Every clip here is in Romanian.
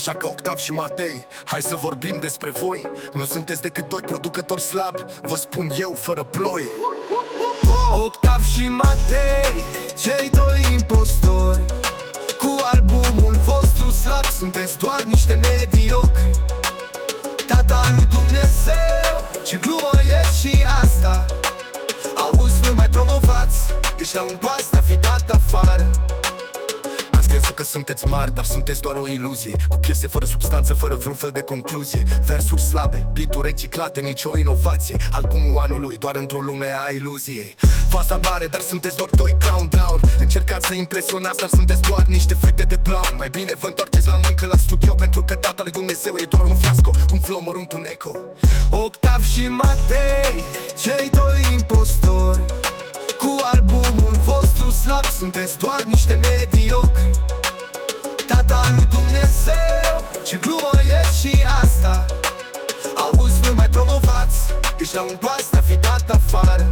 Așa că Octav și Matei, hai să vorbim despre voi. Nu sunteți decât doi producători slabi Vă spun eu, fără ploi. Octav și Matei, cei doi impostori. Cu albumul vostru slab sunteți doar niște mediocri. Tata lui Dumnezeu, ce glumă e și asta. Auzi, nu mai promovați, ăștia un basta fi dat afară Ați crezut că sunteți mari, dar sunteți doar o iluzie. Cu piese fără substanță, fără vreun fel de concluzie. Versuri slabe, beaturi reciclate, nicio inovație. Albumul anului, doar într-o lume a iluziei. Fața mare, dar sunteți doar doi countdown Încercați să impresionați, dar sunteți doar niște fructe de brown Mai bine vă întoarceți la muncă la studio Pentru că tata lui Dumnezeu e doar un fiasco Un flomor, un tuneco. Octav și Matei, cei doi impostori. Cu albumul vostru slab sunteți doar niște ăștia un basta fi dat afară.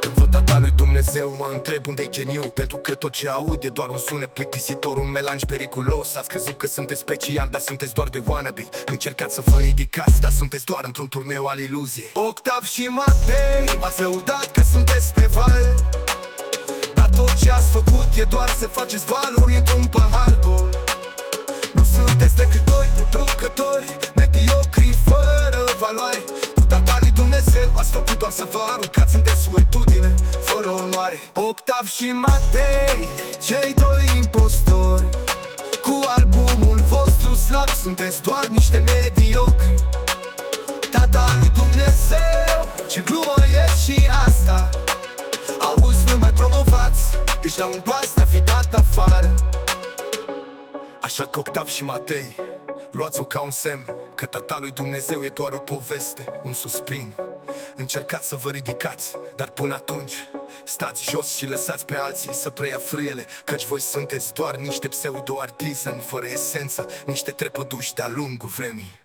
Când văd tata lui Dumnezeu mă întreb unde-i geniu. Pentru că tot ce aud e doar un sunet plictisitor Un melanj periculos. Ați crezut că sunteți special, dar sunteți doar de wannabe. Încercați să vă ridicați, dar sunteți doar într-un turneu al iluziei. Octav și Matei, m-ați lăudat că sunteți pe val. Dar tot ce ați făcut e doar să faceți valuri într-un pahar gol. Nu sunteți decât Octav și Matei, cei doi impostori. Cu albumul vostru slab sunteți doar niște mediocri. Tata lui Dumnezeu, ce glumă e și asta? Auzi, nu mai promovați, ăștia un basta fi dat afară. Așa că Octav și Matei Luați-o ca un semn Că tata lui Dumnezeu e doar o poveste Un suspin. Încercați să vă ridicați Dar până atunci Stați jos și lăsați pe alții să preia frâiele Căci voi sunteți doar niște pseudo-artizani Fără esență Niște trepăduși de-a lungul vremii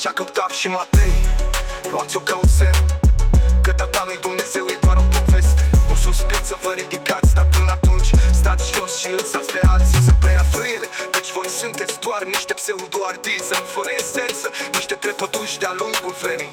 Așa că Octav și Matei Luați-o ca un semn. Că tata lui Dumnezeu e doar o poveste. Un suspin să vă ridicați Dar până atunci stați jos și lăsați pe alții să preia frâiele. Căci voi sunteți doar niște pseudo-artizani Fără esență, niște trepăduși de-a lungul vremii